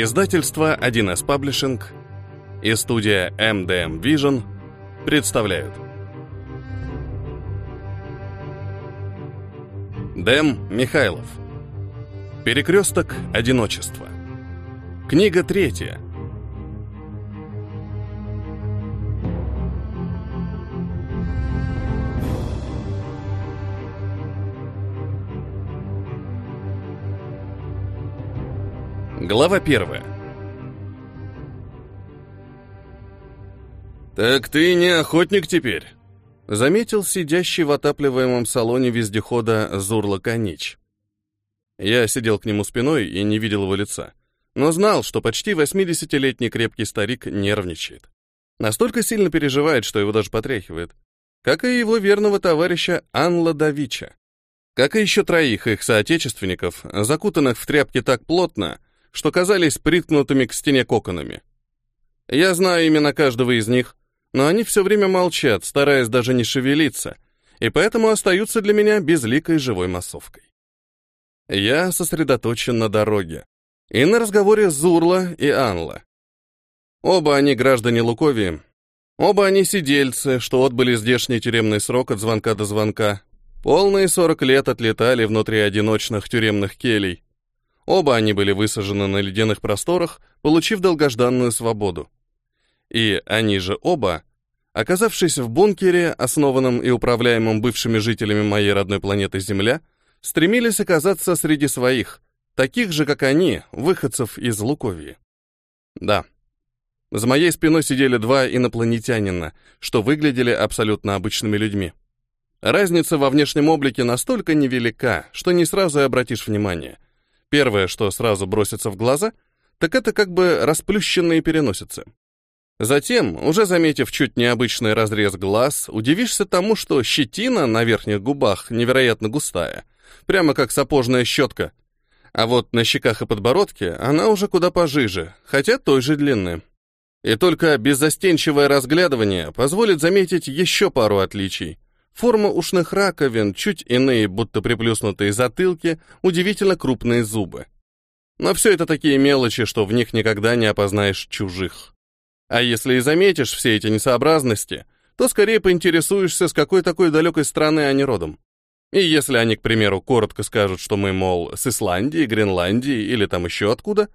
Издательство 1С Паблишинг и студия MDM Vision представляют. Дэм Михайлов. Перекресток одиночества Книга третья Глава первая. «Так ты не охотник теперь», — заметил сидящий в отапливаемом салоне вездехода Зурла Канич. Я сидел к нему спиной и не видел его лица, но знал, что почти 80-летний крепкий старик нервничает. Настолько сильно переживает, что его даже потряхивает. Как и его верного товарища Анла Давича. Как и еще троих их соотечественников, закутанных в тряпки так плотно, что казались приткнутыми к стене коконами. Я знаю имена каждого из них, но они все время молчат, стараясь даже не шевелиться, и поэтому остаются для меня безликой живой массовкой. Я сосредоточен на дороге и на разговоре Зурла и Анла. Оба они граждане Луковии, оба они сидельцы, что отбыли здешний тюремный срок от звонка до звонка, полные 40 лет отлетали внутри одиночных тюремных келей, Оба они были высажены на ледяных просторах, получив долгожданную свободу. И они же оба, оказавшись в бункере, основанном и управляемом бывшими жителями моей родной планеты Земля, стремились оказаться среди своих, таких же, как они, выходцев из Луковии. Да. За моей спиной сидели два инопланетянина, что выглядели абсолютно обычными людьми. Разница во внешнем облике настолько невелика, что не сразу и обратишь внимание — Первое, что сразу бросится в глаза, так это как бы расплющенные переносицы. Затем, уже заметив чуть необычный разрез глаз, удивишься тому, что щетина на верхних губах невероятно густая, прямо как сапожная щетка. А вот на щеках и подбородке она уже куда пожиже, хотя той же длины. И только беззастенчивое разглядывание позволит заметить еще пару отличий. Форма ушных раковин, чуть иные, будто приплюснутые затылки, удивительно крупные зубы. Но все это такие мелочи, что в них никогда не опознаешь чужих. А если и заметишь все эти несообразности, то скорее поинтересуешься, с какой такой далекой страны они родом. И если они, к примеру, коротко скажут, что мы, мол, с Исландии, Гренландии или там еще откуда,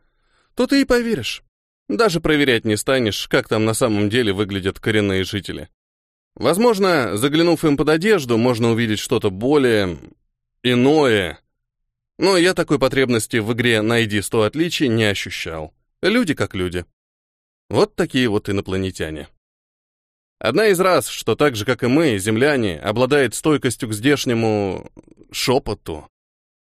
то ты и поверишь. Даже проверять не станешь, как там на самом деле выглядят коренные жители. Возможно, заглянув им под одежду, можно увидеть что-то более... иное. Но я такой потребности в игре «Найди 100 отличий» не ощущал. Люди как люди. Вот такие вот инопланетяне. Одна из раз, что так же, как и мы, земляне, обладает стойкостью к здешнему... шепоту,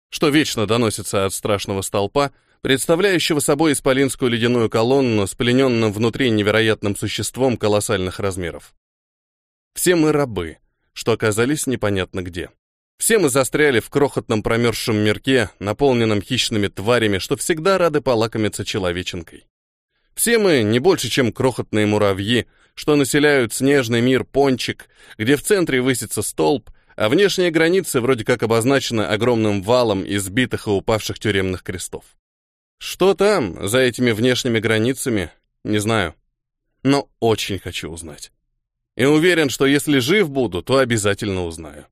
что вечно доносится от страшного столпа, представляющего собой исполинскую ледяную колонну с плененным внутри невероятным существом колоссальных размеров. Все мы рабы, что оказались непонятно где. Все мы застряли в крохотном промерзшем мирке, наполненном хищными тварями, что всегда рады полакомиться человеченкой. Все мы не больше, чем крохотные муравьи, что населяют снежный мир Пончик, где в центре высится столб, а внешняя граница вроде как обозначена огромным валом избитых и упавших тюремных крестов. Что там, за этими внешними границами, не знаю, но очень хочу узнать и уверен, что если жив буду, то обязательно узнаю.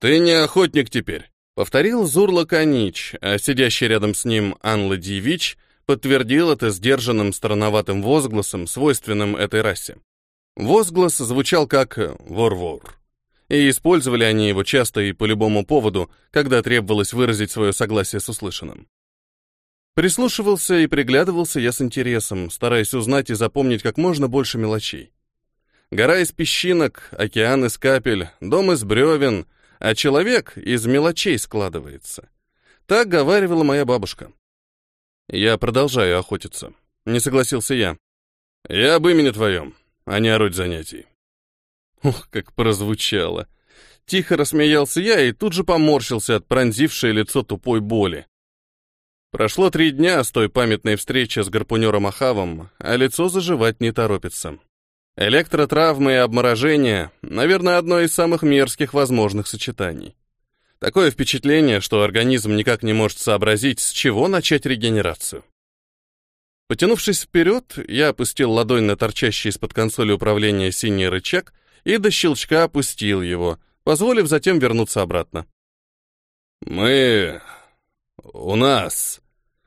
«Ты не охотник теперь», — повторил Зурла Канич, а сидящий рядом с ним Анла Дивич подтвердил это сдержанным странноватым возгласом, свойственным этой расе. Возглас звучал как «вор-вор», и использовали они его часто и по любому поводу, когда требовалось выразить свое согласие с услышанным. Прислушивался и приглядывался я с интересом, стараясь узнать и запомнить как можно больше мелочей. Гора из песчинок, океан из капель, дом из бревен, а человек из мелочей складывается. Так говаривала моя бабушка. Я продолжаю охотиться. Не согласился я. Я об имени твоем, а не о род занятий. Ух, как прозвучало. Тихо рассмеялся я и тут же поморщился от пронзившей лицо тупой боли. Прошло три дня с той памятной встречи с гарпунером Ахавом, а лицо заживать не торопится. Электротравмы и обморожение, наверное, одно из самых мерзких возможных сочетаний. Такое впечатление, что организм никак не может сообразить, с чего начать регенерацию. Потянувшись вперед, я опустил ладонь на торчащий из-под консоли управления синий рычаг и до щелчка опустил его, позволив затем вернуться обратно. «Мы... у нас...»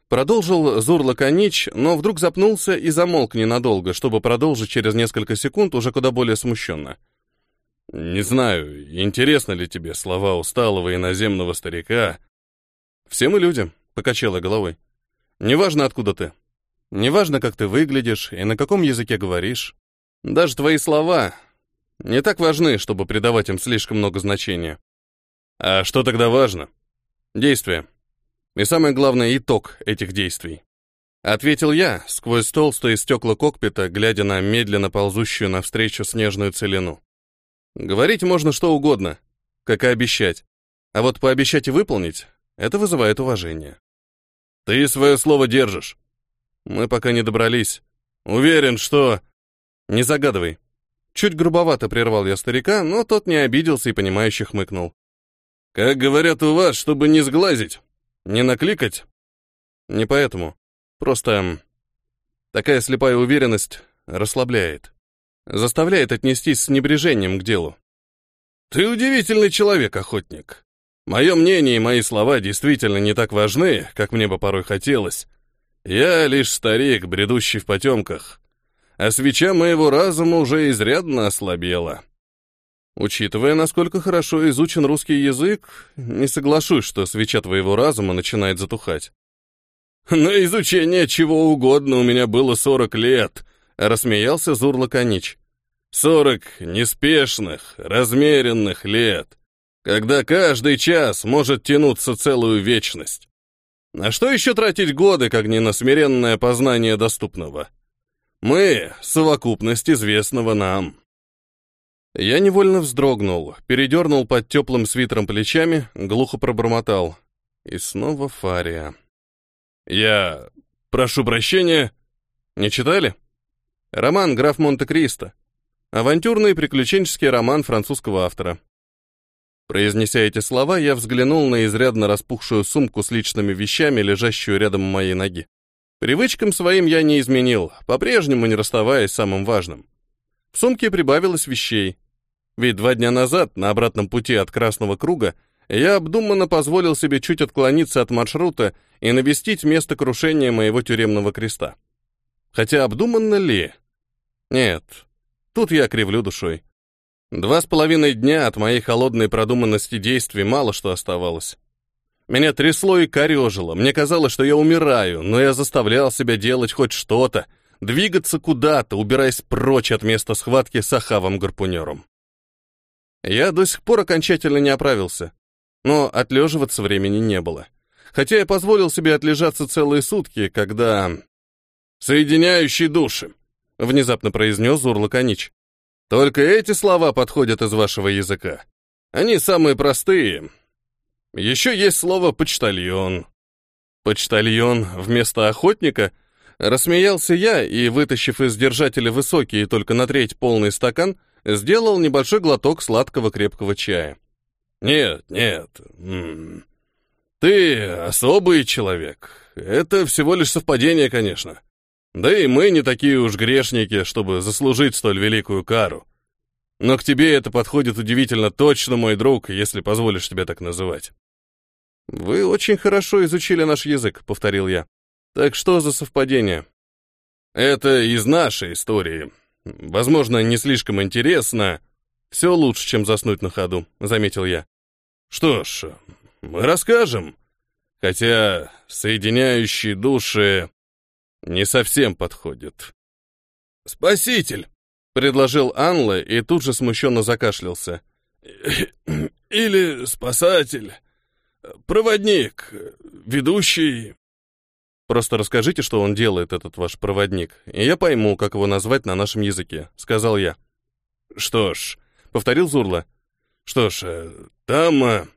Продолжил Зур Лаконич, но вдруг запнулся и замолк ненадолго, чтобы продолжить через несколько секунд уже куда более смущенно. «Не знаю, интересны ли тебе слова усталого иноземного старика?» «Все мы люди», — покачала головой. «Неважно, откуда ты. Неважно, как ты выглядишь и на каком языке говоришь. Даже твои слова не так важны, чтобы придавать им слишком много значения. А что тогда важно? Действие. И самое главное, итог этих действий. Ответил я, сквозь толстые стекла кокпита, глядя на медленно ползущую навстречу снежную целину. Говорить можно что угодно, как и обещать. А вот пообещать и выполнить — это вызывает уважение. Ты свое слово держишь. Мы пока не добрались. Уверен, что... Не загадывай. Чуть грубовато прервал я старика, но тот не обиделся и понимающе хмыкнул. Как говорят у вас, чтобы не сглазить. Не накликать? Не поэтому. Просто такая слепая уверенность расслабляет. Заставляет отнестись с небрежением к делу. Ты удивительный человек, охотник. Мое мнение и мои слова действительно не так важны, как мне бы порой хотелось. Я лишь старик, бредущий в потемках, а свеча моего разума уже изрядно ослабела. Учитывая, насколько хорошо изучен русский язык, не соглашусь, что свеча твоего разума начинает затухать. На изучение чего угодно у меня было сорок лет, рассмеялся Зур Лаконич. Сорок неспешных, размеренных лет, когда каждый час может тянуться целую вечность. На что еще тратить годы, как не на смиренное познание доступного? Мы — совокупность известного нам. Я невольно вздрогнул, передернул под теплым свитером плечами, глухо пробормотал. И снова Фария. «Я... прошу прощения...» «Не читали?» Роман «Граф Монте-Кристо». Авантюрный приключенческий роман французского автора. Произнеся эти слова, я взглянул на изрядно распухшую сумку с личными вещами, лежащую рядом моей ноги. Привычкам своим я не изменил, по-прежнему не расставаясь с самым важным. В сумке прибавилось вещей. Ведь два дня назад, на обратном пути от Красного Круга, я обдуманно позволил себе чуть отклониться от маршрута и навестить место крушения моего тюремного креста. Хотя обдуманно ли? Нет, тут я кривлю душой. Два с половиной дня от моей холодной продуманности действий мало что оставалось. Меня трясло и корежило, мне казалось, что я умираю, но я заставлял себя делать хоть что-то, двигаться куда-то, убираясь прочь от места схватки с Ахавом-гарпунером. Я до сих пор окончательно не оправился, но отлеживаться времени не было. Хотя я позволил себе отлежаться целые сутки, когда... «Соединяющие души», — внезапно произнес Зурлаконич. «Только эти слова подходят из вашего языка. Они самые простые. Еще есть слово «почтальон». «Почтальон» вместо «охотника»?» Рассмеялся я и, вытащив из держателя высокий и только на треть полный стакан, сделал небольшой глоток сладкого крепкого чая. «Нет, нет, ты особый человек. Это всего лишь совпадение, конечно. Да и мы не такие уж грешники, чтобы заслужить столь великую кару. Но к тебе это подходит удивительно точно, мой друг, если позволишь тебе так называть». «Вы очень хорошо изучили наш язык», — повторил я. «Так что за совпадение?» «Это из нашей истории», Возможно, не слишком интересно. Все лучше, чем заснуть на ходу, заметил я. Что ж, мы расскажем. Хотя соединяющие души не совсем подходят. Спаситель, предложил Анла и тут же смущенно закашлялся. Или спасатель, проводник, ведущий. Просто расскажите, что он делает, этот ваш проводник, и я пойму, как его назвать на нашем языке», — сказал я. «Что ж», — повторил Зурла. «Что ж, э, там,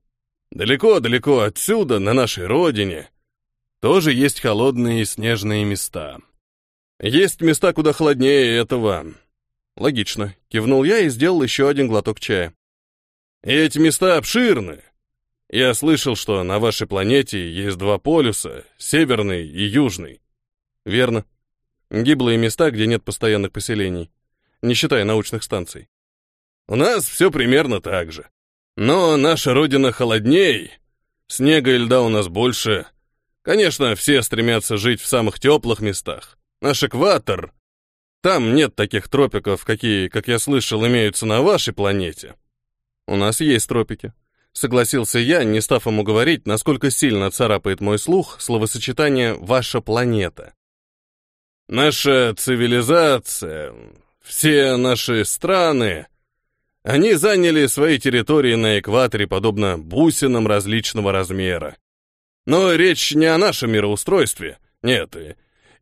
далеко-далеко отсюда, на нашей родине, тоже есть холодные снежные места. Есть места куда холоднее этого». «Логично», — кивнул я и сделал еще один глоток чая. «И эти места обширны. Я слышал, что на вашей планете есть два полюса, северный и южный. Верно. Гиблые места, где нет постоянных поселений, не считая научных станций. У нас все примерно так же. Но наша родина холодней, снега и льда у нас больше. Конечно, все стремятся жить в самых теплых местах. Наш экватор... Там нет таких тропиков, какие, как я слышал, имеются на вашей планете. У нас есть тропики. Согласился я, не став ему говорить, насколько сильно царапает мой слух словосочетание «ваша планета». Наша цивилизация, все наши страны, они заняли свои территории на экваторе подобно бусинам различного размера. Но речь не о нашем мироустройстве, нет.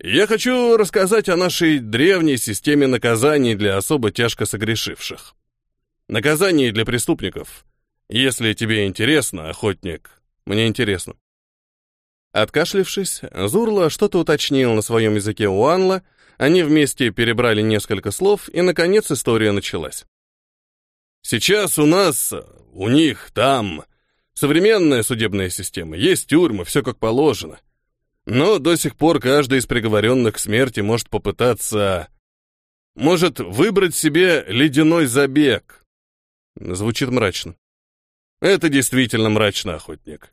Я хочу рассказать о нашей древней системе наказаний для особо тяжко согрешивших. Наказаний для преступников. Если тебе интересно, охотник, мне интересно. Откашлившись, Зурла что-то уточнил на своем языке у Анла, они вместе перебрали несколько слов, и, наконец, история началась. Сейчас у нас, у них, там, современная судебная система, есть тюрьмы, все как положено. Но до сих пор каждый из приговоренных к смерти может попытаться... Может выбрать себе ледяной забег. Звучит мрачно. Это действительно мрачно, охотник.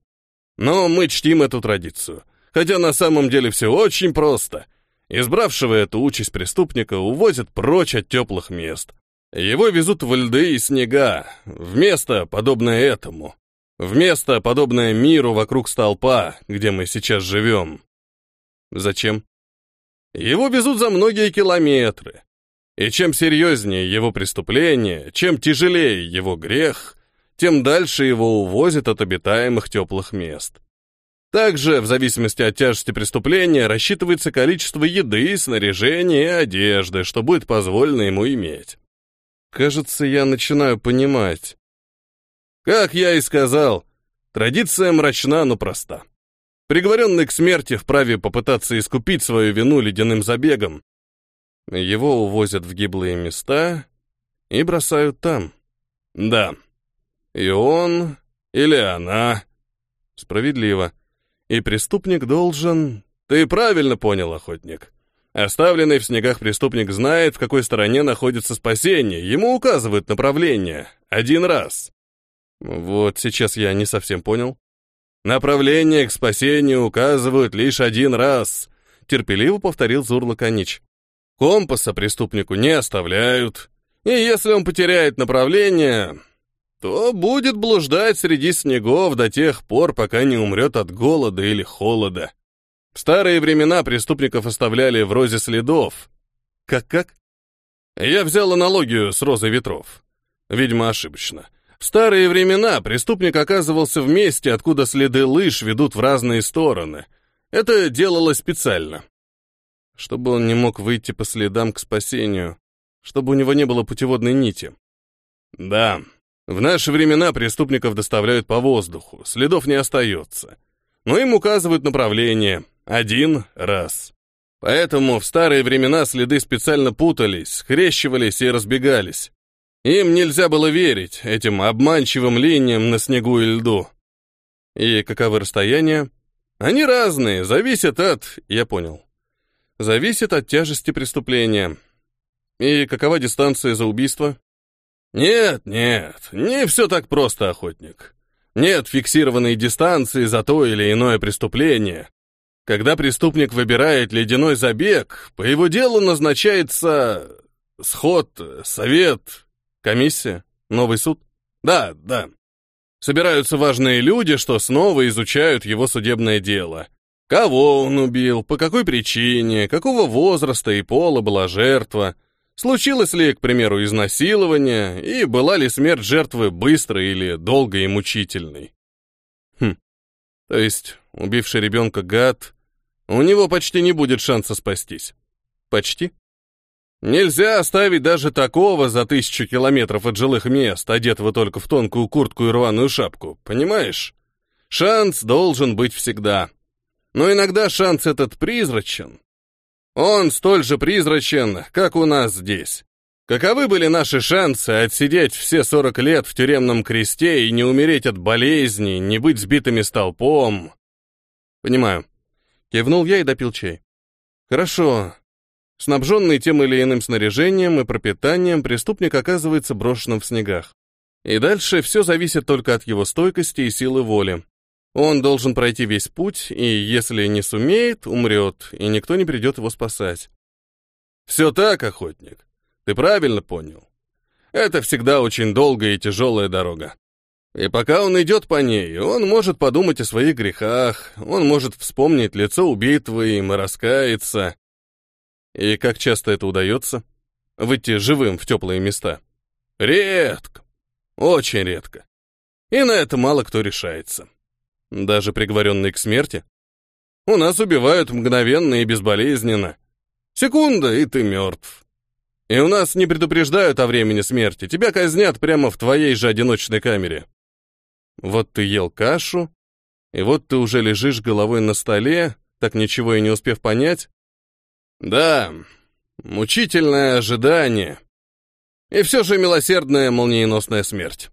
Но мы чтим эту традицию. Хотя на самом деле все очень просто. Избравшего эту участь преступника увозят прочь от теплых мест. Его везут в льды и снега, в место, подобное этому. В место, подобное миру вокруг столпа, где мы сейчас живем. Зачем? Его везут за многие километры. И чем серьезнее его преступление, чем тяжелее его грех, тем дальше его увозят от обитаемых теплых мест. Также, в зависимости от тяжести преступления, рассчитывается количество еды, снаряжения и одежды, что будет позволено ему иметь. Кажется, я начинаю понимать. Как я и сказал, традиция мрачна, но проста. Приговоренный к смерти вправе попытаться искупить свою вину ледяным забегом. Его увозят в гиблые места и бросают там. Да. И он или она. Справедливо. И преступник должен... Ты правильно понял, охотник. Оставленный в снегах преступник знает, в какой стороне находится спасение. Ему указывают направление. Один раз. Вот сейчас я не совсем понял. Направление к спасению указывают лишь один раз. Терпеливо повторил Зур Лаконич. Компаса преступнику не оставляют. И если он потеряет направление, то будет блуждать среди снегов до тех пор, пока не умрет от голода или холода. В старые времена преступников оставляли в розе следов. Как-как? Я взял аналогию с розой ветров. Видимо, ошибочно. В старые времена преступник оказывался в месте, откуда следы лыж ведут в разные стороны. Это делалось специально. Чтобы он не мог выйти по следам к спасению. Чтобы у него не было путеводной нити. Да, в наши времена преступников доставляют по воздуху, следов не остается. Но им указывают направление, один раз. Поэтому в старые времена следы специально путались, скрещивались и разбегались. Им нельзя было верить, этим обманчивым линиям на снегу и льду. И каковы расстояния? Они разные, зависят от... Я понял. Зависит от тяжести преступления. И какова дистанция за убийство? Нет, нет, не все так просто, охотник. Нет фиксированной дистанции за то или иное преступление. Когда преступник выбирает ледяной забег, по его делу назначается сход, совет, комиссия, новый суд. Да, да. Собираются важные люди, что снова изучают его судебное дело. Кого он убил, по какой причине, какого возраста и пола была жертва, случилось ли, к примеру, изнасилование, и была ли смерть жертвы быстрой или долгой и мучительной. Хм, то есть убивший ребенка гад у него почти не будет шанса спастись. Почти. Нельзя оставить даже такого за тысячу километров от жилых мест, одетого только в тонкую куртку и рваную шапку, понимаешь? Шанс должен быть всегда. Но иногда шанс этот призрачен. Он столь же призрачен, как у нас здесь. Каковы были наши шансы отсидеть все 40 лет в тюремном кресте и не умереть от болезни, не быть сбитыми столпом? Понимаю. Кивнул я и допил чай. Хорошо. Снабженный тем или иным снаряжением и пропитанием, преступник оказывается брошенным в снегах. И дальше все зависит только от его стойкости и силы воли. Он должен пройти весь путь, и если не сумеет, умрет, и никто не придет его спасать. Все так, охотник. Ты правильно понял. Это всегда очень долгая и тяжелая дорога. И пока он идет по ней, он может подумать о своих грехах, он может вспомнить лицо убитого и раскаяться. И как часто это удается? Выйти живым в теплые места? Редко. Очень редко. И на это мало кто решается. Даже приговоренный к смерти. У нас убивают мгновенно и безболезненно. Секунда, и ты мертв. И у нас не предупреждают о времени смерти. Тебя казнят прямо в твоей же одиночной камере. Вот ты ел кашу, и вот ты уже лежишь головой на столе, так ничего и не успев понять. Да, мучительное ожидание. И все же милосердная молниеносная смерть.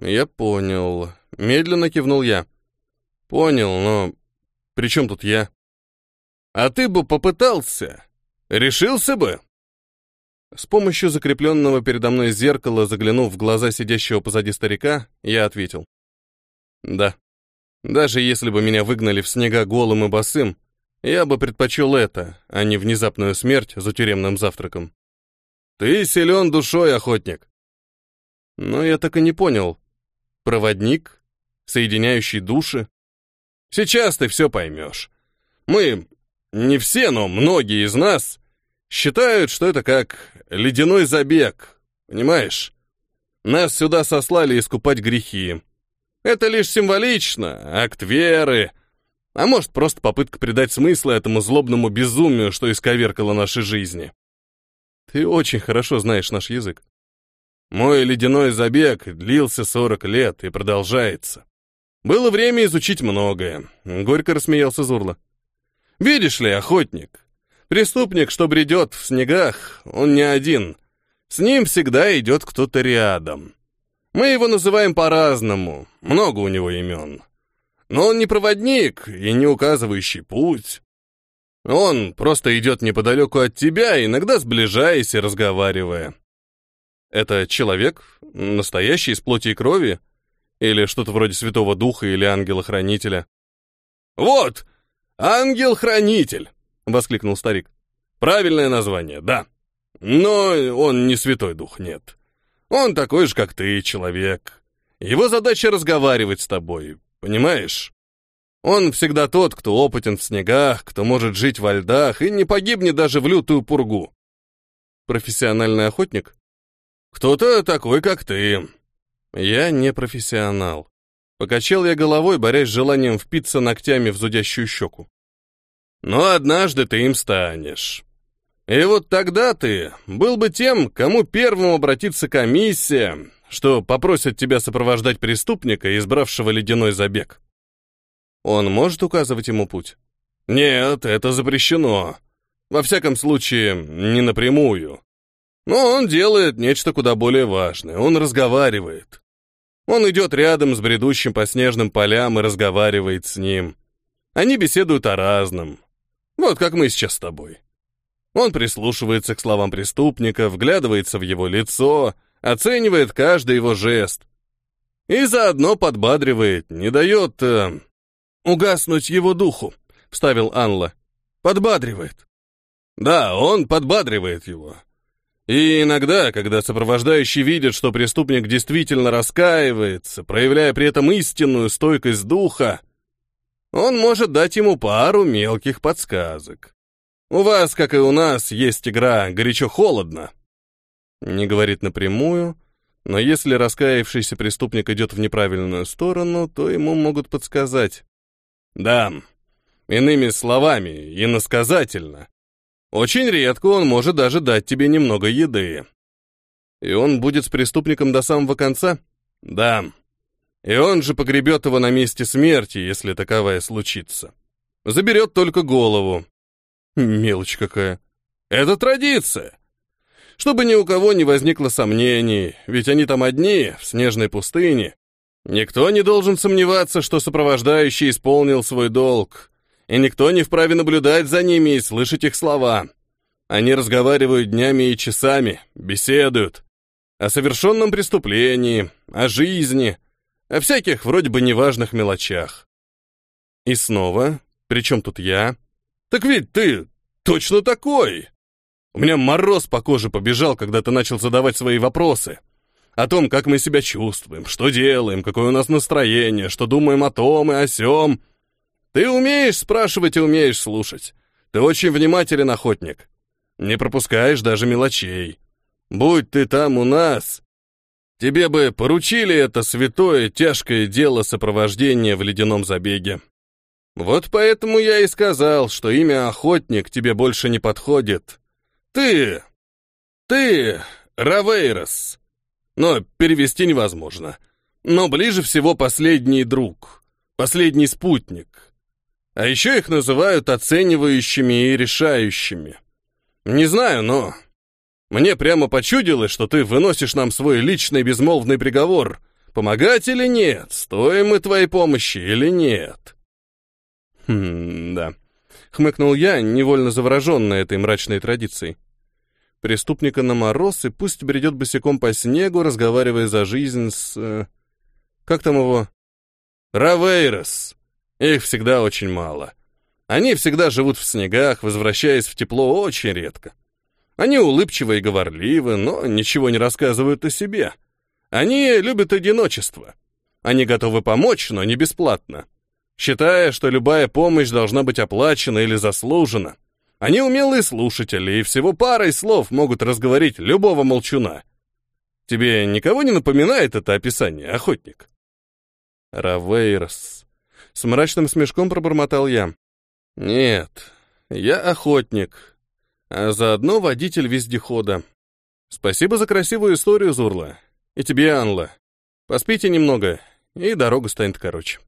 Я понял. Медленно кивнул я. Понял, но при чем тут я? А ты бы попытался. Решился бы. С помощью закрепленного передо мной зеркала, заглянув в глаза сидящего позади старика, я ответил. Да. Даже если бы меня выгнали в снега голым и босым, я бы предпочел это, а не внезапную смерть за тюремным завтраком. Ты силен душой, охотник. Но я так и не понял. Проводник, соединяющий души. Сейчас ты все поймешь. Мы, не все, но многие из нас, считают, что это как ледяной забег, понимаешь? Нас сюда сослали искупать грехи. Это лишь символично, акт веры, а может, просто попытка придать смысл этому злобному безумию, что исковеркало наши жизни. Ты очень хорошо знаешь наш язык. Мой ледяной забег длился 40 лет и продолжается. Было время изучить многое. Горько рассмеялся Зурла. Видишь ли, охотник, преступник, что бредет в снегах, он не один. С ним всегда идет кто-то рядом. Мы его называем по-разному, много у него имен. Но он не проводник и не указывающий путь. Он просто идет неподалеку от тебя, иногда сближаясь и разговаривая. Это человек, настоящий из плоти и крови? Или что-то вроде Святого Духа или Ангела-Хранителя? «Вот! Ангел-Хранитель!» — воскликнул старик. «Правильное название, да. Но он не Святой Дух, нет. Он такой же, как ты, человек. Его задача разговаривать с тобой, понимаешь? Он всегда тот, кто опытен в снегах, кто может жить во льдах и не погибнет даже в лютую пургу. Профессиональный охотник? Кто-то такой, как ты. Я не профессионал. Покачал я головой, борясь с желанием впиться ногтями в зудящую щеку. Но однажды ты им станешь. И вот тогда ты был бы тем, кому первым обратится комиссия, что попросит тебя сопровождать преступника, избравшего ледяной забег. Он может указывать ему путь? Нет, это запрещено. Во всяком случае, не напрямую. Но он делает нечто куда более важное. Он разговаривает. Он идет рядом с бредущим по снежным полям и разговаривает с ним. Они беседуют о разном. Вот как мы сейчас с тобой. Он прислушивается к словам преступника, вглядывается в его лицо, оценивает каждый его жест. И заодно подбадривает, не дает... Э, угаснуть его духу», — вставил Анла. «Подбадривает». «Да, он подбадривает его. И иногда, когда сопровождающий видит, что преступник действительно раскаивается, проявляя при этом истинную стойкость духа, он может дать ему пару мелких подсказок. У вас, как и у нас, есть игра «горячо-холодно». Не говорит напрямую, но если раскаявшийся преступник идет в неправильную сторону, то ему могут подсказать. Да, иными словами, иносказательно. Очень редко он может даже дать тебе немного еды. И он будет с преступником до самого конца? Да. И он же погребет его на месте смерти, если таковая случится. Заберет только голову. Мелочь какая. Это традиция. Чтобы ни у кого не возникло сомнений, ведь они там одни, в снежной пустыне. Никто не должен сомневаться, что сопровождающий исполнил свой долг, и никто не вправе наблюдать за ними и слышать их слова. Они разговаривают днями и часами, беседуют о совершенном преступлении, о жизни, о всяких вроде бы неважных мелочах. И снова, при чем тут я? Так ведь ты точно такой! У меня мороз по коже побежал, когда ты начал задавать свои вопросы. О том, как мы себя чувствуем, что делаем, какое у нас настроение, что думаем о том и о сём. Ты умеешь спрашивать и умеешь слушать. Ты очень внимателен, охотник. Не пропускаешь даже мелочей. Будь ты там у нас, тебе бы поручили это святое тяжкое дело сопровождения в ледяном забеге. Вот поэтому я и сказал, что имя охотник тебе больше не подходит. Ты... ты... Равейрос. Но перевести невозможно. Но ближе всего последний друг, последний спутник. А еще их называют оценивающими и решающими. Не знаю, но... Мне прямо почудилось, что ты выносишь нам свой личный безмолвный приговор. Помогать или нет? Стоим мы твоей помощи или нет? Хм, да. Хмыкнул я, невольно завороженный этой мрачной традицией. Преступника на мороз и пусть бредет босиком по снегу, разговаривая за жизнь с... Э, как там его? Равейрос. Их всегда очень мало. Они всегда живут в снегах, возвращаясь в тепло очень редко. Они улыбчивы и говорливы, но ничего не рассказывают о себе. Они любят одиночество. Они готовы помочь, но не бесплатно. Считая, что любая помощь должна быть оплачена или заслужена. Они умелые слушатели и всего парой слов могут разговорить любого молчуна. Тебе никого не напоминает это описание, охотник? Равейрос. С мрачным смешком пробормотал я. Нет, я охотник, а заодно водитель вездехода. Спасибо за красивую историю, Зурла. И тебе, Анла. Поспите немного, и дорога станет короче.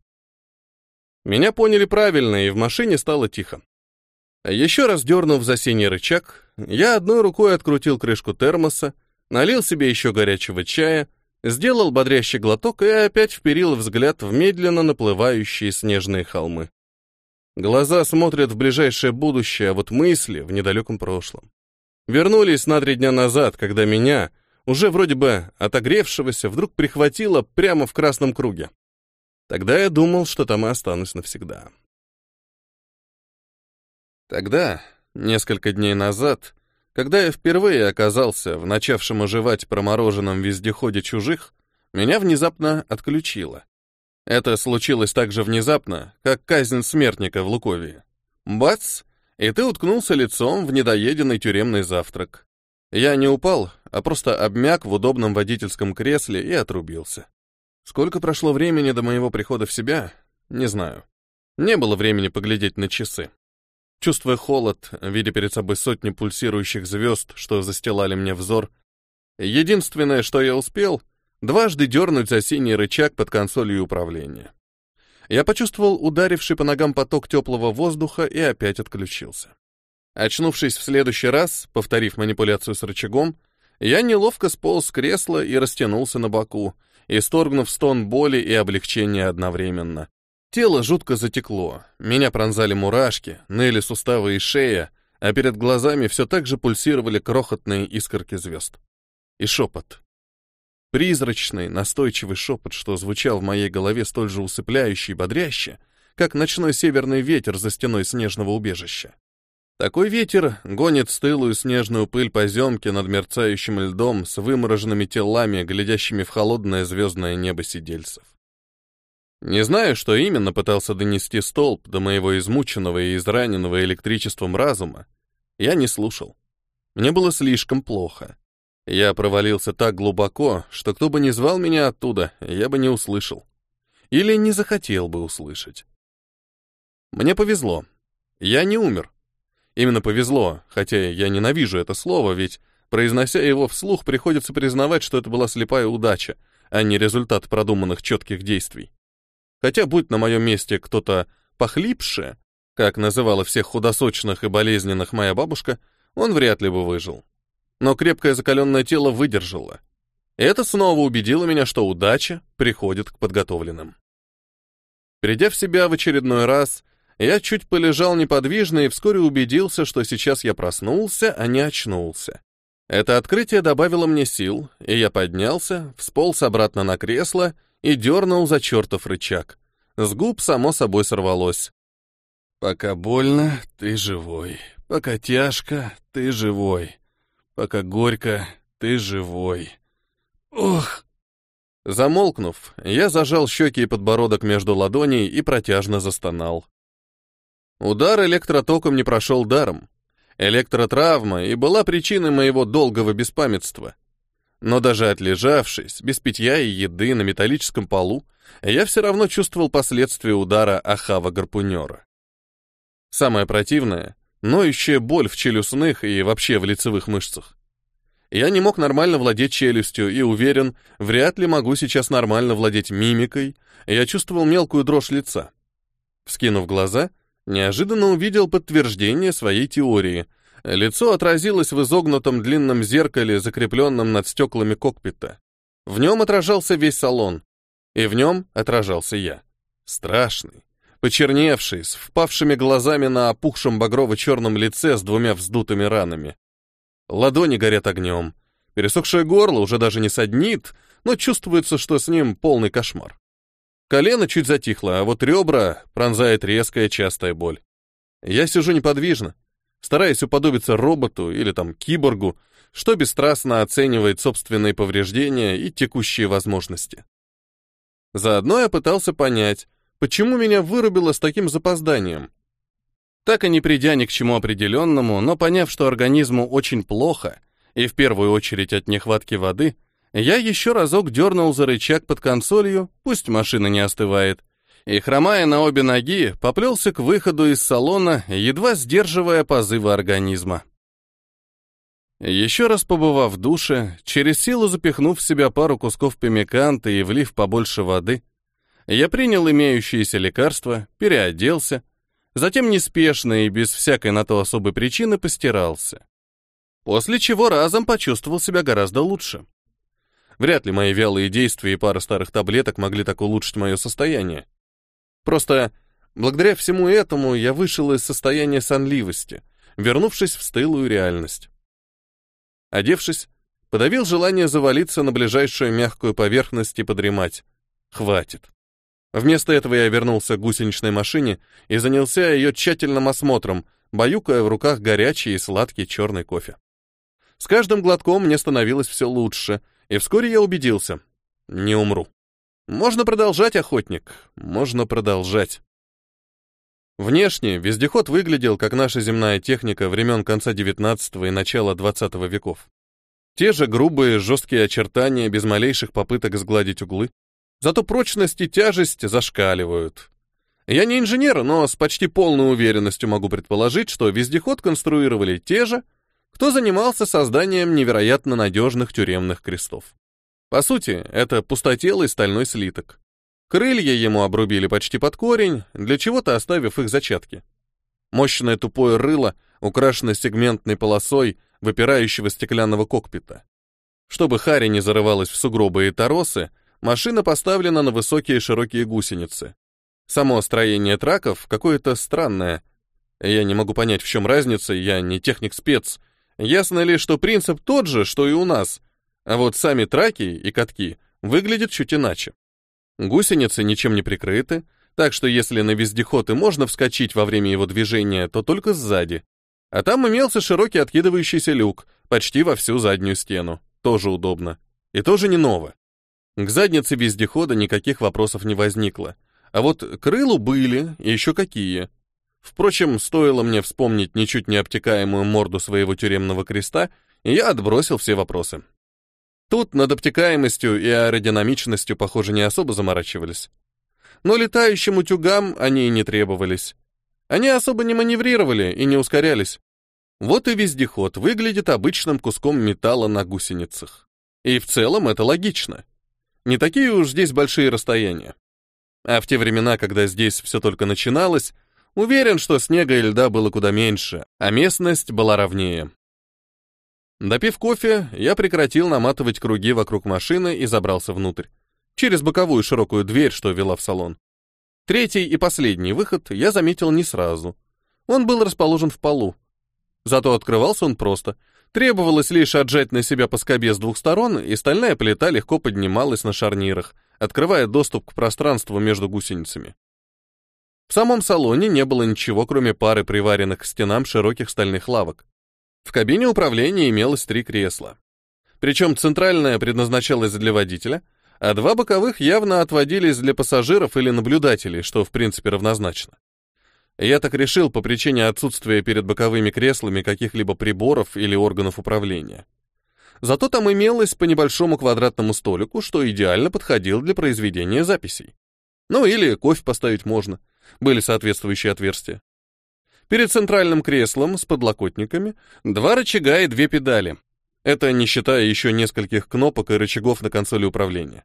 Меня поняли правильно, и в машине стало тихо. Еще раз дернув за синий рычаг, я одной рукой открутил крышку термоса, налил себе еще горячего чая, сделал бодрящий глоток и опять вперил взгляд в медленно наплывающие снежные холмы. Глаза смотрят в ближайшее будущее, а вот мысли в недалеком прошлом. Вернулись на три дня назад, когда меня, уже вроде бы отогревшегося, вдруг прихватило прямо в красном круге. Тогда я думал, что там и останусь навсегда. Тогда, несколько дней назад, когда я впервые оказался в начавшем оживать промороженном вездеходе чужих, меня внезапно отключило. Это случилось так же внезапно, как казнь смертника в Луковии. Бац! И ты уткнулся лицом в недоеденный тюремный завтрак. Я не упал, а просто обмяк в удобном водительском кресле и отрубился. Сколько прошло времени до моего прихода в себя, не знаю. Не было времени поглядеть на часы. Чувствуя холод, видя перед собой сотни пульсирующих звезд, что застилали мне взор, единственное, что я успел, дважды дернуть за синий рычаг под консолью управления. Я почувствовал ударивший по ногам поток теплого воздуха и опять отключился. Очнувшись в следующий раз, повторив манипуляцию с рычагом, я неловко сполз с кресла и растянулся на боку, исторгнув стон боли и облегчения одновременно. Тело жутко затекло, меня пронзали мурашки, ныли суставы и шея, а перед глазами все так же пульсировали крохотные искорки звезд. И шепот. Призрачный, настойчивый шепот, что звучал в моей голове столь же усыпляюще и бодряще, как ночной северный ветер за стеной снежного убежища. Такой ветер гонит стылую снежную пыль по земке над мерцающим льдом с вымороженными телами, глядящими в холодное звездное небо сидельцев. Не знаю, что именно пытался донести столб до моего измученного и израненного электричеством разума. Я не слушал. Мне было слишком плохо. Я провалился так глубоко, что кто бы ни звал меня оттуда, я бы не услышал. Или не захотел бы услышать. Мне повезло. Я не умер. Именно повезло, хотя я ненавижу это слово, ведь, произнося его вслух, приходится признавать, что это была слепая удача, а не результат продуманных четких действий. Хотя, будь на моем месте кто-то похлипше, как называла всех худосочных и болезненных моя бабушка, он вряд ли бы выжил. но крепкое закаленное тело выдержало. Это снова убедило меня, что удача приходит к подготовленным. Придя в себя в очередной раз, я чуть полежал неподвижно и вскоре убедился, что сейчас я проснулся, а не очнулся. Это открытие добавило мне сил, и я поднялся, всполз обратно на кресло и дернул за чертов рычаг. С губ само собой сорвалось. «Пока больно, ты живой. Пока тяжко, ты живой. Пока горько, ты живой. Ох!» Замолкнув, я зажал щеки и подбородок между ладоней и протяжно застонал. Удар электротоком не прошел даром. Электротравма и была причиной моего долгого беспамятства. Но даже отлежавшись, без питья и еды на металлическом полу, я все равно чувствовал последствия удара Ахава-гарпунера. Самое противное — ноющая боль в челюстных и вообще в лицевых мышцах. Я не мог нормально владеть челюстью и уверен, вряд ли могу сейчас нормально владеть мимикой. Я чувствовал мелкую дрожь лица. Вскинув глаза, неожиданно увидел подтверждение своей теории. Лицо отразилось в изогнутом длинном зеркале, закрепленном над стеклами кокпита. В нем отражался весь салон, и в нем отражался я. Страшный, почерневший, с впавшими глазами на опухшем багрово-черном лице с двумя вздутыми ранами. Ладони горят огнем. Пересохшее горло уже даже не саднит, но чувствуется, что с ним полный кошмар. Колено чуть затихло, а вот ребра пронзает резкая частая боль. Я сижу неподвижно, стараясь уподобиться роботу или там киборгу, что бесстрастно оценивает собственные повреждения и текущие возможности. Заодно я пытался понять, почему меня вырубило с таким запозданием. Так и не придя ни к чему определенному, но поняв, что организму очень плохо, и в первую очередь от нехватки воды, я еще разок дернул за рычаг под консолью, пусть машина не остывает, и, хромая на обе ноги, поплелся к выходу из салона, едва сдерживая позывы организма. Еще раз побывав в душе, через силу запихнув в себя пару кусков пемиканта и влив побольше воды, я принял имеющиеся лекарства, переоделся, затем неспешно и без всякой на то особой причины постирался. После чего разом почувствовал себя гораздо лучше. Вряд ли мои вялые действия и пара старых таблеток могли так улучшить мое состояние. Просто благодаря всему этому я вышел из состояния сонливости, вернувшись в стылую реальность. Одевшись, подавил желание завалиться на ближайшую мягкую поверхность и подремать. Хватит. Вместо этого я вернулся к гусеничной машине и занялся ее тщательным осмотром, баюкая в руках горячий и сладкий черный кофе. С каждым глотком мне становилось все лучше, и вскоре я убедился — не умру. Можно продолжать, охотник, можно продолжать. Внешне вездеход выглядел как наша земная техника времен конца XIX и начала XX веков. Те же грубые, жесткие очертания без малейших попыток сгладить углы, Зато прочность и тяжесть зашкаливают. Я не инженер, но с почти полной уверенностью могу предположить, что вездеход конструировали те же, кто занимался созданием невероятно надежных тюремных крестов. По сути, это пустотелый стальной слиток. Крылья ему обрубили почти под корень, для чего-то оставив их зачатки. Мощное тупое рыло украшено сегментной полосой выпирающего стеклянного кокпита. Чтобы Хари не зарывалась в сугробы и торосы, Машина поставлена на высокие широкие гусеницы. Само строение траков какое-то странное. Я не могу понять, в чем разница, я не техник-спец. Ясно ли, что принцип тот же, что и у нас, а вот сами траки и катки выглядят чуть иначе. Гусеницы ничем не прикрыты, так что если на вездеход и можно вскочить во время его движения, то только сзади. А там имелся широкий откидывающийся люк, почти во всю заднюю стену. Тоже удобно. И тоже не ново. К заднице вездехода никаких вопросов не возникло. А вот крылу были, и еще какие. Впрочем, стоило мне вспомнить ничуть не обтекаемую морду своего тюремного креста, и я отбросил все вопросы. Тут над обтекаемостью и аэродинамичностью, похоже, не особо заморачивались. Но летающим утюгам они и не требовались. Они особо не маневрировали и не ускорялись. Вот и вездеход выглядит обычным куском металла на гусеницах. И в целом это логично. Не такие уж здесь большие расстояния. А в те времена, когда здесь все только начиналось, уверен, что снега и льда было куда меньше, а местность была ровнее. Допив кофе, я прекратил наматывать круги вокруг машины и забрался внутрь. Через боковую широкую дверь, что вела в салон. Третий и последний выход я заметил не сразу. Он был расположен в полу. Зато открывался он просто. Требовалось лишь отжать на себя по скобе с двух сторон, и стальная плита легко поднималась на шарнирах, открывая доступ к пространству между гусеницами. В самом салоне не было ничего, кроме пары приваренных к стенам широких стальных лавок. В кабине управления имелось три кресла. Причем центральное предназначалось для водителя, а два боковых явно отводились для пассажиров или наблюдателей, что в принципе равнозначно. Я так решил по причине отсутствия перед боковыми креслами каких-либо приборов или органов управления. Зато там имелось по небольшому квадратному столику, что идеально подходил для произведения записей. Ну или кофе поставить можно. Были соответствующие отверстия. Перед центральным креслом с подлокотниками два рычага и две педали. Это не считая еще нескольких кнопок и рычагов на консоли управления.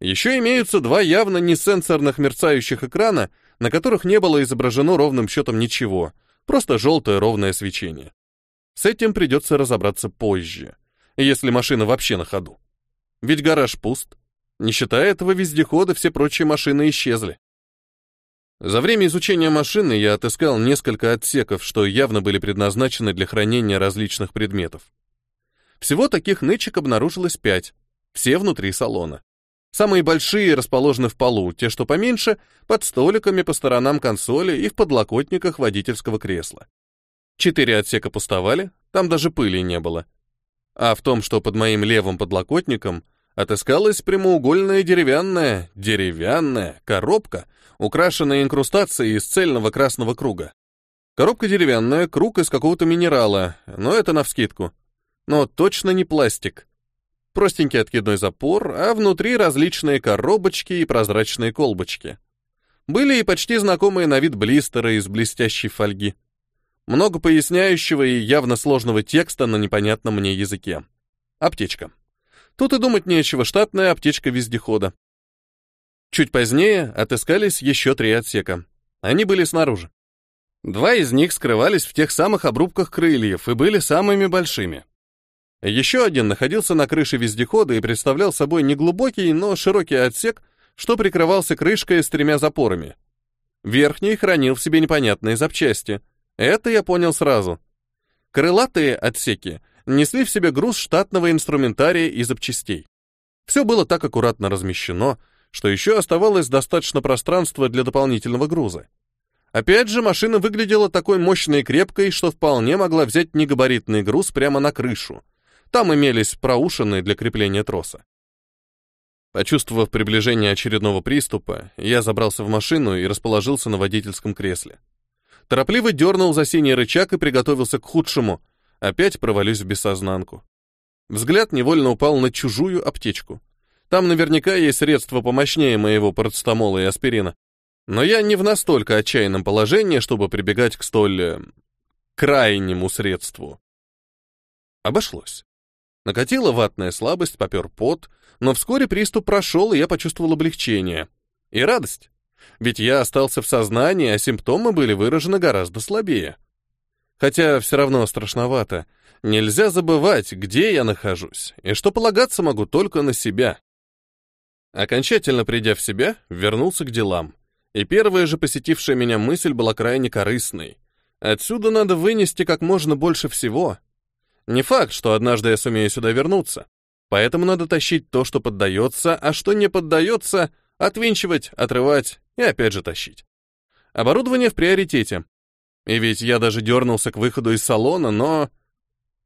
Еще имеются два явно не сенсорных мерцающих экрана, на которых не было изображено ровным счетом ничего, просто желтое ровное свечение. С этим придется разобраться позже, если машина вообще на ходу. Ведь гараж пуст. Не считая этого вездехода, все прочие машины исчезли. За время изучения машины я отыскал несколько отсеков, что явно были предназначены для хранения различных предметов. Всего таких нычек обнаружилось пять, все внутри салона. Самые большие расположены в полу, те, что поменьше, под столиками по сторонам консоли и в подлокотниках водительского кресла. Четыре отсека пустовали, там даже пыли не было. А в том, что под моим левым подлокотником отыскалась прямоугольная деревянная, деревянная коробка украшенная инкрустацией из цельного красного круга. Коробка деревянная, круг из какого-то минерала, но это навскидку. Но точно не пластик. Простенький откидной запор, а внутри различные коробочки и прозрачные колбочки. Были и почти знакомые на вид блистеры из блестящей фольги. Много поясняющего и явно сложного текста на непонятном мне языке. Аптечка. Тут и думать нечего, штатная аптечка вездехода. Чуть позднее отыскались еще три отсека. Они были снаружи. Два из них скрывались в тех самых обрубках крыльев и были самыми большими. Еще один находился на крыше вездехода и представлял собой неглубокий, но широкий отсек, что прикрывался крышкой с тремя запорами. Верхний хранил в себе непонятные запчасти. Это я понял сразу. Крылатые отсеки несли в себе груз штатного инструментария и запчастей. Все было так аккуратно размещено, что еще оставалось достаточно пространства для дополнительного груза. Опять же, машина выглядела такой мощной и крепкой, что вполне могла взять негабаритный груз прямо на крышу. Там имелись проушины для крепления троса. Почувствовав приближение очередного приступа, я забрался в машину и расположился на водительском кресле. Торопливо дернул за синий рычаг и приготовился к худшему. Опять провалюсь в бессознанку. Взгляд невольно упал на чужую аптечку. Там наверняка есть средства помощнее моего парацетамола и аспирина. Но я не в настолько отчаянном положении, чтобы прибегать к столь... Э, крайнему средству. Обошлось. Накатила ватная слабость, попер пот, но вскоре приступ прошел, и я почувствовал облегчение. И радость. Ведь я остался в сознании, а симптомы были выражены гораздо слабее. Хотя все равно страшновато. Нельзя забывать, где я нахожусь, и что полагаться могу только на себя. Окончательно придя в себя, вернулся к делам. И первая же посетившая меня мысль была крайне корыстной. Отсюда надо вынести как можно больше всего. Не факт, что однажды я сумею сюда вернуться. Поэтому надо тащить то, что поддается, а что не поддается, отвинчивать, отрывать и опять же тащить. Оборудование в приоритете. И ведь я даже дернулся к выходу из салона, но...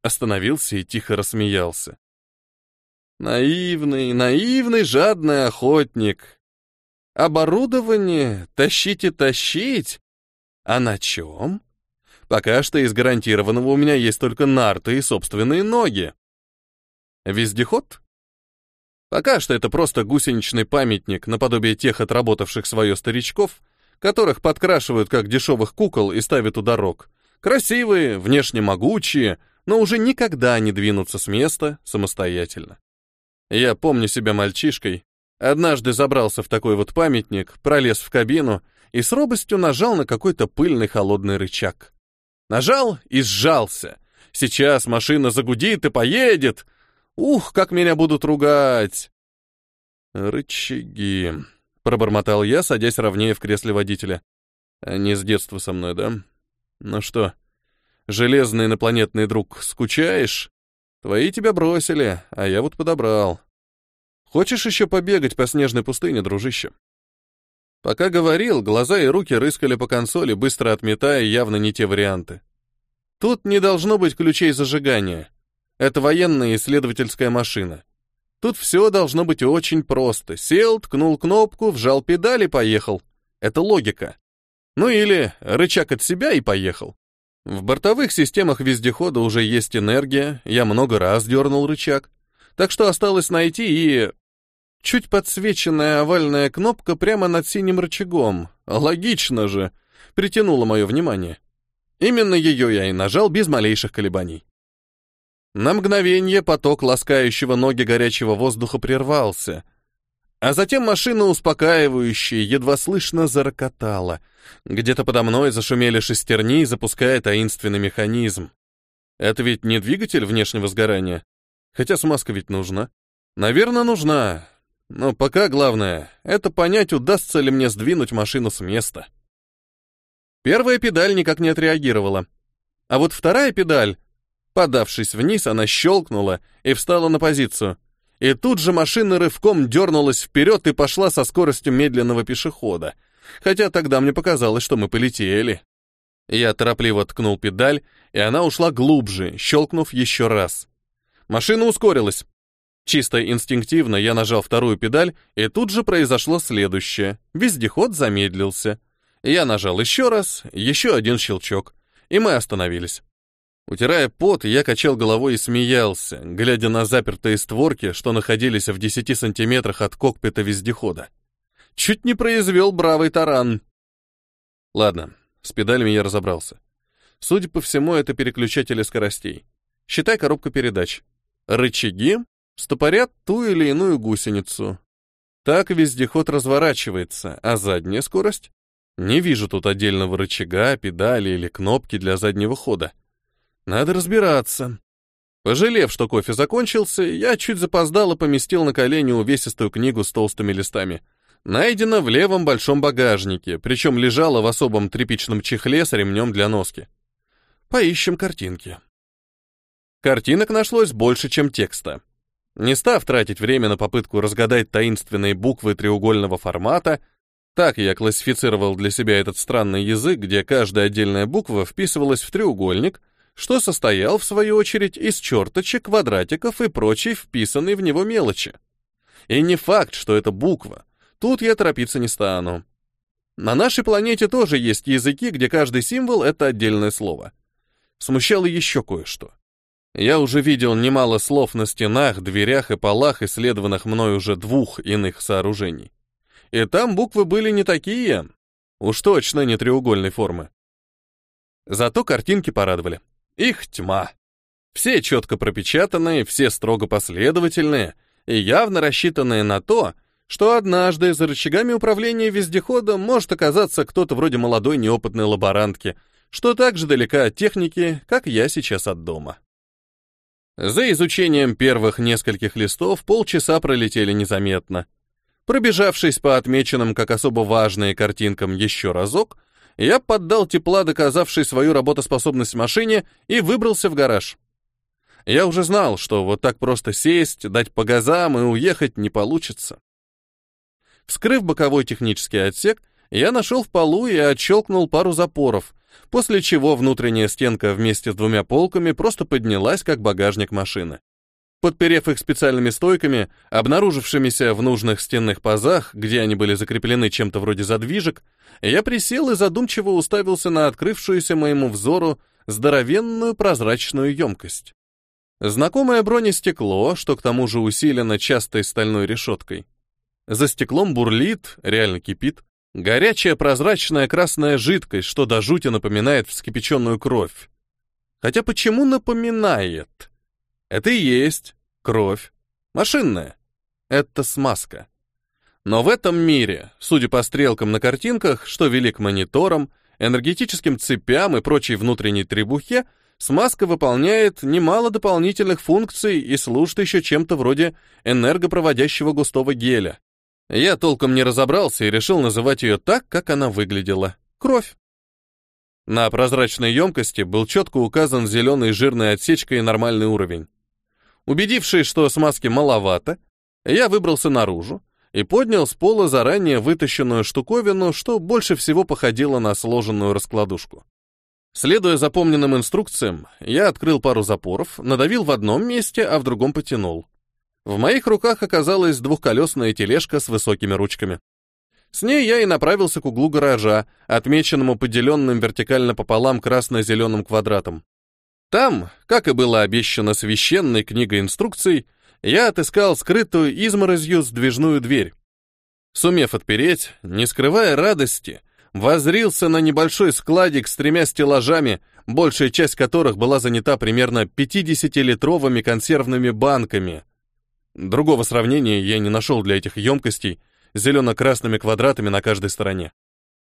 Остановился и тихо рассмеялся. Наивный, наивный, жадный охотник. Оборудование тащить и тащить. А на чем? Пока что из гарантированного у меня есть только нарты и собственные ноги. Вездеход? Пока что это просто гусеничный памятник наподобие тех отработавших свое старичков, которых подкрашивают как дешевых кукол и ставят у дорог. Красивые, внешне могучие, но уже никогда не двинутся с места самостоятельно. Я помню себя мальчишкой. Однажды забрался в такой вот памятник, пролез в кабину и с робостью нажал на какой-то пыльный холодный рычаг. Нажал и сжался. Сейчас машина загудит и поедет. Ух, как меня будут ругать. Рычаги, пробормотал я, садясь ровнее в кресле водителя. Они с детства со мной, да? Ну что, железный инопланетный друг, скучаешь? Твои тебя бросили, а я вот подобрал. Хочешь еще побегать по снежной пустыне, дружище? Пока говорил, глаза и руки рыскали по консоли, быстро отметая явно не те варианты. Тут не должно быть ключей зажигания. Это военная исследовательская машина. Тут все должно быть очень просто. Сел, ткнул кнопку, вжал педаль и поехал. Это логика. Ну или рычаг от себя и поехал. В бортовых системах вездехода уже есть энергия, я много раз дернул рычаг. Так что осталось найти и... Чуть подсвеченная овальная кнопка прямо над синим рычагом. Логично же. Притянула мое внимание. Именно ее я и нажал без малейших колебаний. На мгновение поток ласкающего ноги горячего воздуха прервался, а затем машина успокаивающая едва слышно зарокотала. Где-то подо мной зашумели шестерни, запуская таинственный механизм. Это ведь не двигатель внешнего сгорания. Хотя смазка ведь нужна. Наверное, нужна. Но пока главное — это понять, удастся ли мне сдвинуть машину с места. Первая педаль никак не отреагировала. А вот вторая педаль, подавшись вниз, она щелкнула и встала на позицию. И тут же машина рывком дернулась вперед и пошла со скоростью медленного пешехода. Хотя тогда мне показалось, что мы полетели. Я торопливо ткнул педаль, и она ушла глубже, щелкнув еще раз. Машина ускорилась. Чисто инстинктивно я нажал вторую педаль, и тут же произошло следующее. Вездеход замедлился. Я нажал еще раз, еще один щелчок, и мы остановились. Утирая пот, я качал головой и смеялся, глядя на запертые створки, что находились в десяти сантиметрах от кокпита вездехода. Чуть не произвел бравый таран. Ладно, с педалями я разобрался. Судя по всему, это переключатели скоростей. Считай коробка передач. Рычаги стопорят ту или иную гусеницу. Так вездеход разворачивается, а задняя скорость не вижу тут отдельного рычага, педали или кнопки для заднего хода. Надо разбираться. Пожалев, что кофе закончился, я чуть запоздало поместил на колени увесистую книгу с толстыми листами. Найдена в левом большом багажнике, причем лежала в особом тряпичном чехле с ремнем для носки. Поищем картинки. Картинок нашлось больше, чем текста. Не став тратить время на попытку разгадать таинственные буквы треугольного формата, так я классифицировал для себя этот странный язык, где каждая отдельная буква вписывалась в треугольник, что состоял, в свою очередь, из черточек, квадратиков и прочей вписанной в него мелочи. И не факт, что это буква. Тут я торопиться не стану. На нашей планете тоже есть языки, где каждый символ — это отдельное слово. Смущало еще кое-что. Я уже видел немало слов на стенах, дверях и полах исследованных мной уже двух иных сооружений. И там буквы были не такие, уж точно не треугольной формы. Зато картинки порадовали. Их тьма. Все четко пропечатанные, все строго последовательные и явно рассчитанные на то, что однажды за рычагами управления вездеходом может оказаться кто-то вроде молодой неопытной лаборантки, что так же далека от техники, как я сейчас от дома. За изучением первых нескольких листов полчаса пролетели незаметно. Пробежавшись по отмеченным как особо важные картинкам еще разок, я поддал тепла, доказавший свою работоспособность машине, и выбрался в гараж. Я уже знал, что вот так просто сесть, дать по газам и уехать не получится. Вскрыв боковой технический отсек, я нашел в полу и отщелкнул пару запоров, после чего внутренняя стенка вместе с двумя полками просто поднялась, как багажник машины. Подперев их специальными стойками, обнаружившимися в нужных стенных пазах, где они были закреплены чем-то вроде задвижек, я присел и задумчиво уставился на открывшуюся моему взору здоровенную прозрачную емкость. Знакомое бронестекло, что к тому же усилено частой стальной решеткой. За стеклом бурлит, реально кипит, горячая прозрачная красная жидкость, что до жути напоминает вскипяченную кровь. Хотя почему напоминает? Это и есть кровь. Машинная. Это смазка. Но в этом мире, судя по стрелкам на картинках, что вели к мониторам, энергетическим цепям и прочей внутренней требухе, смазка выполняет немало дополнительных функций и служит еще чем-то вроде энергопроводящего густого геля. Я толком не разобрался и решил называть ее так, как она выглядела. Кровь. На прозрачной емкости был четко указан зеленой жирной отсечкой нормальный уровень. Убедившись, что смазки маловато, я выбрался наружу и поднял с пола заранее вытащенную штуковину, что больше всего походило на сложенную раскладушку. Следуя запомненным инструкциям, я открыл пару запоров, надавил в одном месте, а в другом потянул. В моих руках оказалась двухколесная тележка с высокими ручками. С ней я и направился к углу гаража, отмеченному поделенным вертикально пополам красно-зеленым квадратом. Там, как и было обещано священной книгой инструкций, я отыскал скрытую изморозью сдвижную дверь. Сумев отпереть, не скрывая радости, возрился на небольшой складик с тремя стеллажами, большая часть которых была занята примерно 50-литровыми консервными банками. Другого сравнения я не нашел для этих емкостей, зелено-красными квадратами на каждой стороне.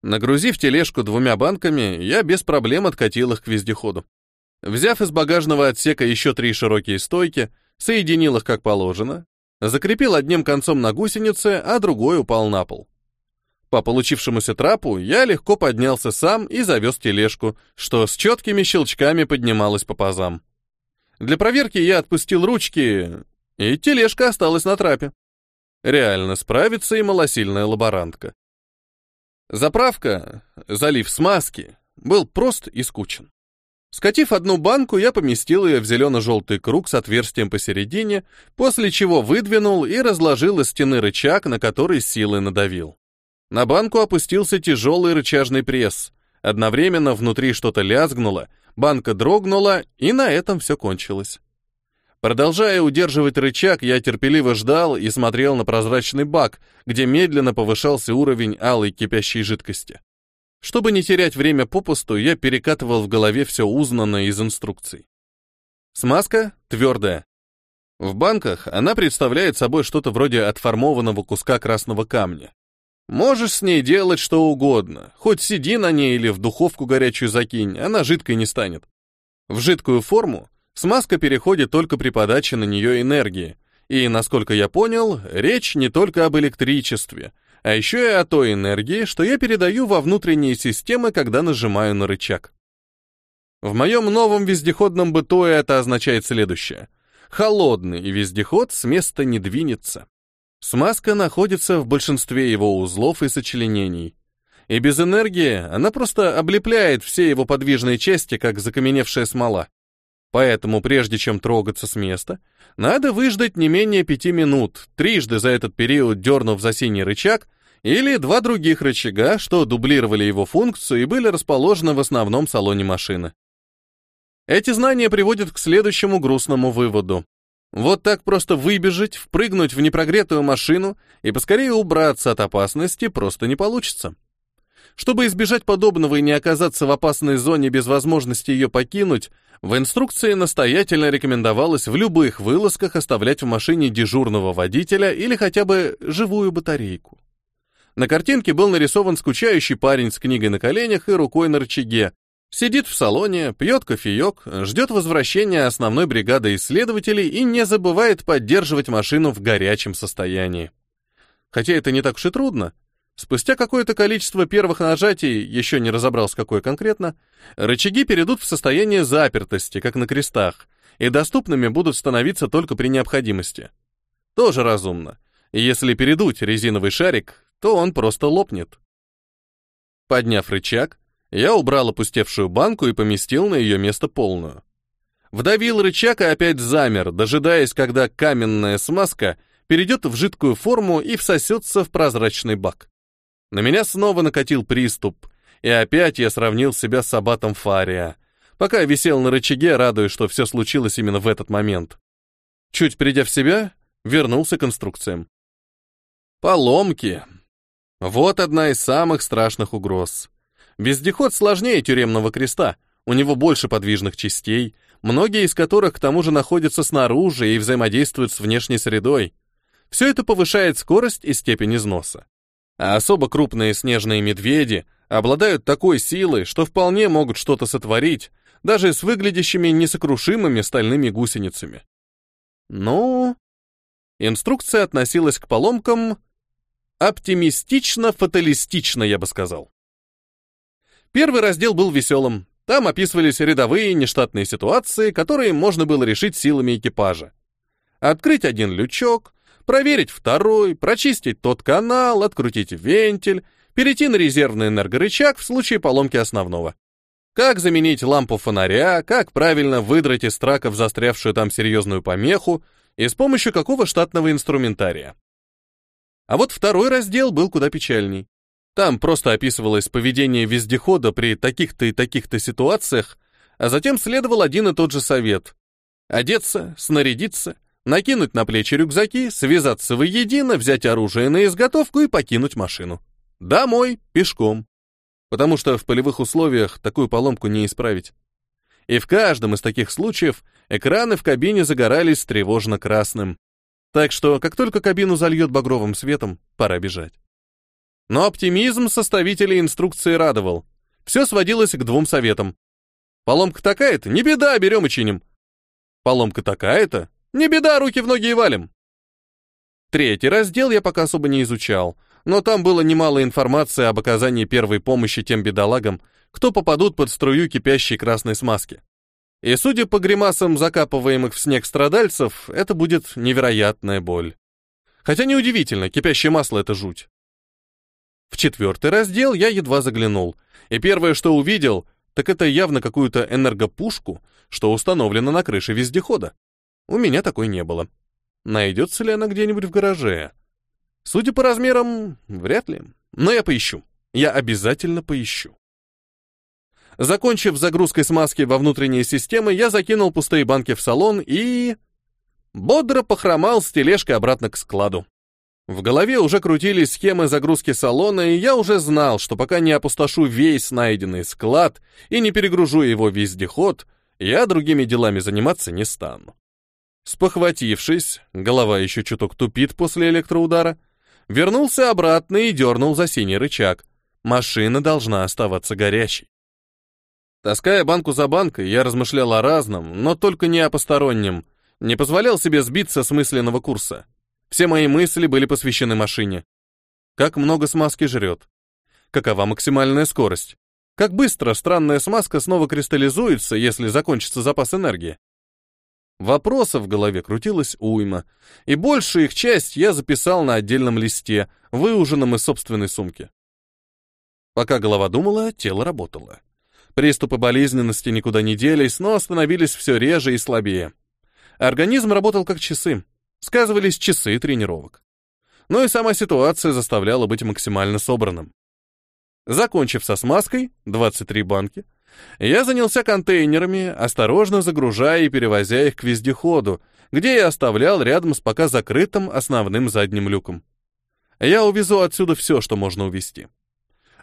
Нагрузив тележку двумя банками, я без проблем откатил их к вездеходу. Взяв из багажного отсека еще три широкие стойки, соединил их как положено, закрепил одним концом на гусенице, а другой упал на пол. По получившемуся трапу я легко поднялся сам и завез тележку, что с четкими щелчками поднималась по пазам. Для проверки я отпустил ручки, и тележка осталась на трапе. Реально справится и малосильная лаборантка. Заправка, залив смазки, был прост и скучен. Скатив одну банку, я поместил ее в зелено-желтый круг с отверстием посередине, после чего выдвинул и разложил из стены рычаг, на который силой надавил. На банку опустился тяжелый рычажный пресс. Одновременно внутри что-то лязгнуло, банка дрогнула, и на этом все кончилось. Продолжая удерживать рычаг, я терпеливо ждал и смотрел на прозрачный бак, где медленно повышался уровень алой кипящей жидкости. Чтобы не терять время попусту, я перекатывал в голове все узнанное из инструкций. Смазка твердая. В банках она представляет собой что-то вроде отформованного куска красного камня. Можешь с ней делать что угодно, хоть сиди на ней или в духовку горячую закинь, она жидкой не станет. В жидкую форму смазка переходит только при подаче на нее энергии, и, насколько я понял, речь не только об электричестве, а еще и о той энергии, что я передаю во внутренние системы, когда нажимаю на рычаг. В моем новом вездеходном быту это означает следующее. Холодный вездеход с места не двинется. Смазка находится в большинстве его узлов и сочленений. И без энергии она просто облепляет все его подвижные части, как закаменевшая смола. Поэтому, прежде чем трогаться с места, надо выждать не менее пяти минут, трижды за этот период дернув за синий рычаг, или два других рычага, что дублировали его функцию и были расположены в основном салоне машины. Эти знания приводят к следующему грустному выводу. Вот так просто выбежать, впрыгнуть в непрогретую машину и поскорее убраться от опасности просто не получится. Чтобы избежать подобного и не оказаться в опасной зоне без возможности ее покинуть, в инструкции настоятельно рекомендовалось в любых вылазках оставлять в машине дежурного водителя или хотя бы живую батарейку. На картинке был нарисован скучающий парень с книгой на коленях и рукой на рычаге, Сидит в салоне, пьет кофеек, ждет возвращения основной бригады исследователей и не забывает поддерживать машину в горячем состоянии. Хотя это не так уж и трудно. Спустя какое-то количество первых нажатий, еще не разобрался какое конкретно, рычаги перейдут в состояние запертости, как на крестах, и доступными будут становиться только при необходимости. Тоже разумно. Если передуть резиновый шарик, то он просто лопнет. Подняв рычаг, я убрал опустевшую банку и поместил на ее место полную. Вдавил рычаг и опять замер, дожидаясь, когда каменная смазка перейдет в жидкую форму и всосется в прозрачный бак. На меня снова накатил приступ, и опять я сравнил себя с аббатом Фария, пока висел на рычаге, радуясь, что все случилось именно в этот момент. Чуть придя в себя, вернулся к инструкциям. Поломки. Вот одна из самых страшных угроз. Вездеход сложнее тюремного креста, у него больше подвижных частей, многие из которых к тому же находятся снаружи и взаимодействуют с внешней средой. Все это повышает скорость и степень износа. А особо крупные снежные медведи обладают такой силой, что вполне могут что-то сотворить, даже с выглядящими несокрушимыми стальными гусеницами. Ну, инструкция относилась к поломкам оптимистично-фаталистично, я бы сказал. Первый раздел был веселым. Там описывались рядовые нештатные ситуации, которые можно было решить силами экипажа. Открыть один лючок, проверить второй, прочистить тот канал, открутить вентиль, перейти на резервный энергорычаг в случае поломки основного. Как заменить лампу фонаря, как правильно выдрать из траков застрявшую там серьезную помеху и с помощью какого штатного инструментария. А вот второй раздел был куда печальней. Там просто описывалось поведение вездехода при таких-то и таких-то ситуациях, а затем следовал один и тот же совет. Одеться, снарядиться, накинуть на плечи рюкзаки, связаться воедино, взять оружие на изготовку и покинуть машину. Домой, пешком. Потому что в полевых условиях такую поломку не исправить. И в каждом из таких случаев экраны в кабине загорались тревожно красным. Так что, как только кабину зальет багровым светом, пора бежать. Но оптимизм составителей инструкции радовал. Все сводилось к двум советам. Поломка такая-то, не беда, берем и чиним. Поломка такая-то, не беда, руки в ноги и валим. Третий раздел я пока особо не изучал, но там было немало информации об оказании первой помощи тем бедолагам, кто попадут под струю кипящей красной смазки. И судя по гримасам закапываемых в снег страдальцев, это будет невероятная боль. Хотя неудивительно, кипящее масло — это жуть. В четвертый раздел я едва заглянул, и первое, что увидел, так это явно какую-то энергопушку, что установлена на крыше вездехода. У меня такой не было. Найдется ли она где-нибудь в гараже? Судя по размерам, вряд ли. Но я поищу. Я обязательно поищу. Закончив загрузкой смазки во внутренние системы, я закинул пустые банки в салон и... бодро похромал с тележкой обратно к складу. В голове уже крутились схемы загрузки салона, и я уже знал, что пока не опустошу весь найденный склад и не перегружу его вездеход, я другими делами заниматься не стану. Спохватившись, голова еще чуток тупит после электроудара, вернулся обратно и дернул за синий рычаг. Машина должна оставаться горящей. Таская банку за банкой, я размышлял о разном, но только не о постороннем, не позволял себе сбиться с мысленного курса. Все мои мысли были посвящены машине. Как много смазки жрет? Какова максимальная скорость? Как быстро странная смазка снова кристаллизуется, если закончится запас энергии? Вопросов в голове крутилось уйма, и большую их часть я записал на отдельном листе, выуженном из собственной сумки. Пока голова думала, тело работало. Приступы болезненности никуда не делись, но становились все реже и слабее. Организм работал как часы. Сказывались часы тренировок. Но и сама ситуация заставляла быть максимально собранным. Закончив со смазкой, 23 банки, я занялся контейнерами, осторожно загружая и перевозя их к вездеходу, где я оставлял рядом с пока закрытым основным задним люком. Я увезу отсюда все, что можно увезти.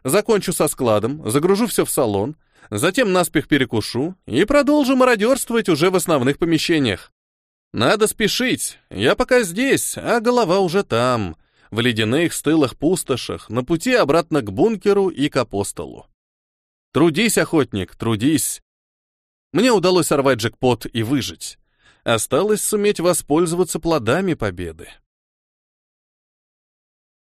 Закончу со складом, загружу все в салон, затем наспех перекушу и продолжу мародерствовать уже в основных помещениях. Надо спешить, я пока здесь, а голова уже там, в ледяных стылых пустошах, на пути обратно к бункеру и к апостолу. Трудись, охотник, трудись. Мне удалось сорвать джекпот и выжить. Осталось суметь воспользоваться плодами победы.